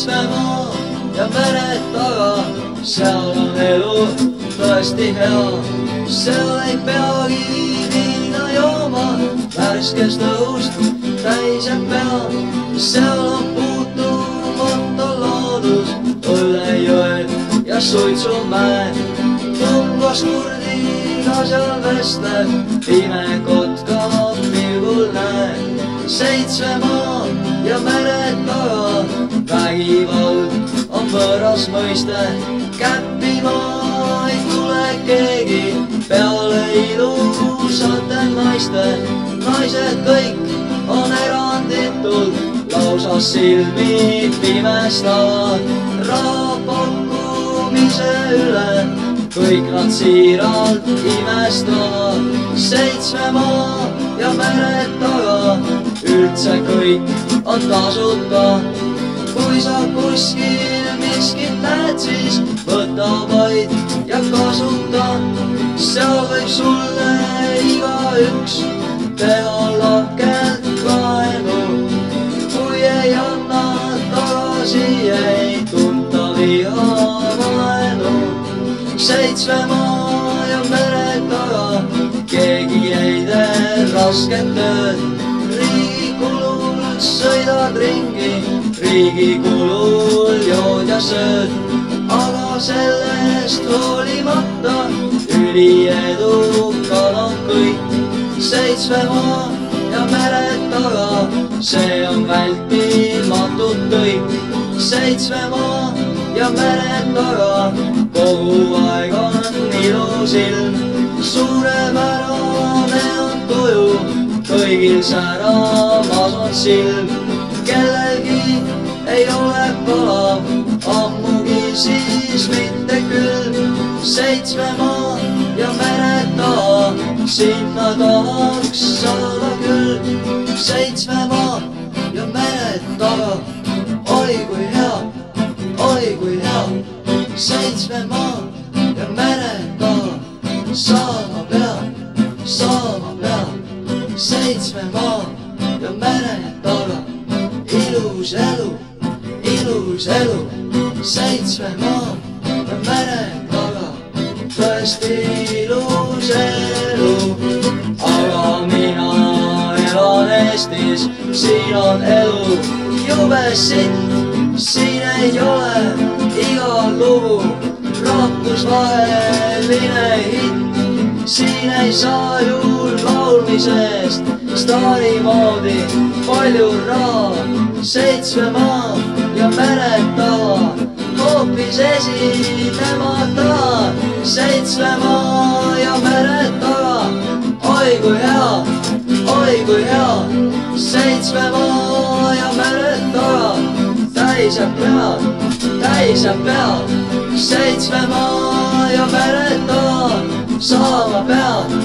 Seitsmemaa ja mered taga, seal on elu tõesti hea. seal ei peagi viina jooma, värskest õhust täis jääb pea. seal on puutumatu loodus, õllejõed ja suitsumäed. tumbas kurdiga seal vestleb, pime kotka pilgul näeb. Seitsmemaa ja mered taga, võõras mõiste, käppima ei tule keegi? Peale ilusate naiste. naised kõik on eranditult, lausa silmi pimestavad raha pakkumise üle. kõik nad siiralt imestavad, seitsmemaa ja mered taga, üldse kõik on tasuta. Kui sa kuskil miskit näed, siis võta vaid ja kasuta. seal võib sulle igaüks teha lahkelt laenu. kui ei anna tagasi, ei tunta viha vaenu. seitsmemaa ja mere taga, keegi ei tee rasket tööd. Sõidad ringi riigi kulul jood ja sööd, aga sellest hoolimata üliedukad on kõik. seitsmemaa ja mered taga, see on vältimatult kõik. seitsmemaa ja mered taga, kogu aeg on ilus ilm, suurepärane on tuju, kõigil säramas on silm kellelgi ei ole palav, ammugi siis mitte külm. seitsmemaa ja mered taha, sinna tahaks saada küll. seitsmemaa ja mered taga, oi kui hea, oi kui hea. seitsmemaa ja mered taga, saama pean, saama pean. seitsmemaa ja mered taga ilus elu, ilus elu, seitsmemaa ja mere taga, tõesti ilus elu. aga mina elan Eestis, siin on elu jube sitt, siin ei ole igal lugu rahvusvaheline hitt. siin ei saa ju laulmisest staari moodi palju raha, seitsmemaa ja mered taha, hoopis esinema taha, seitsmemaa ja mered taga, oi kui hea, oi kui hea, seitsmemaa ja mered taga, täis jääb pead, täis jääb pead, seitsmemaa ja mered taga, saama pead,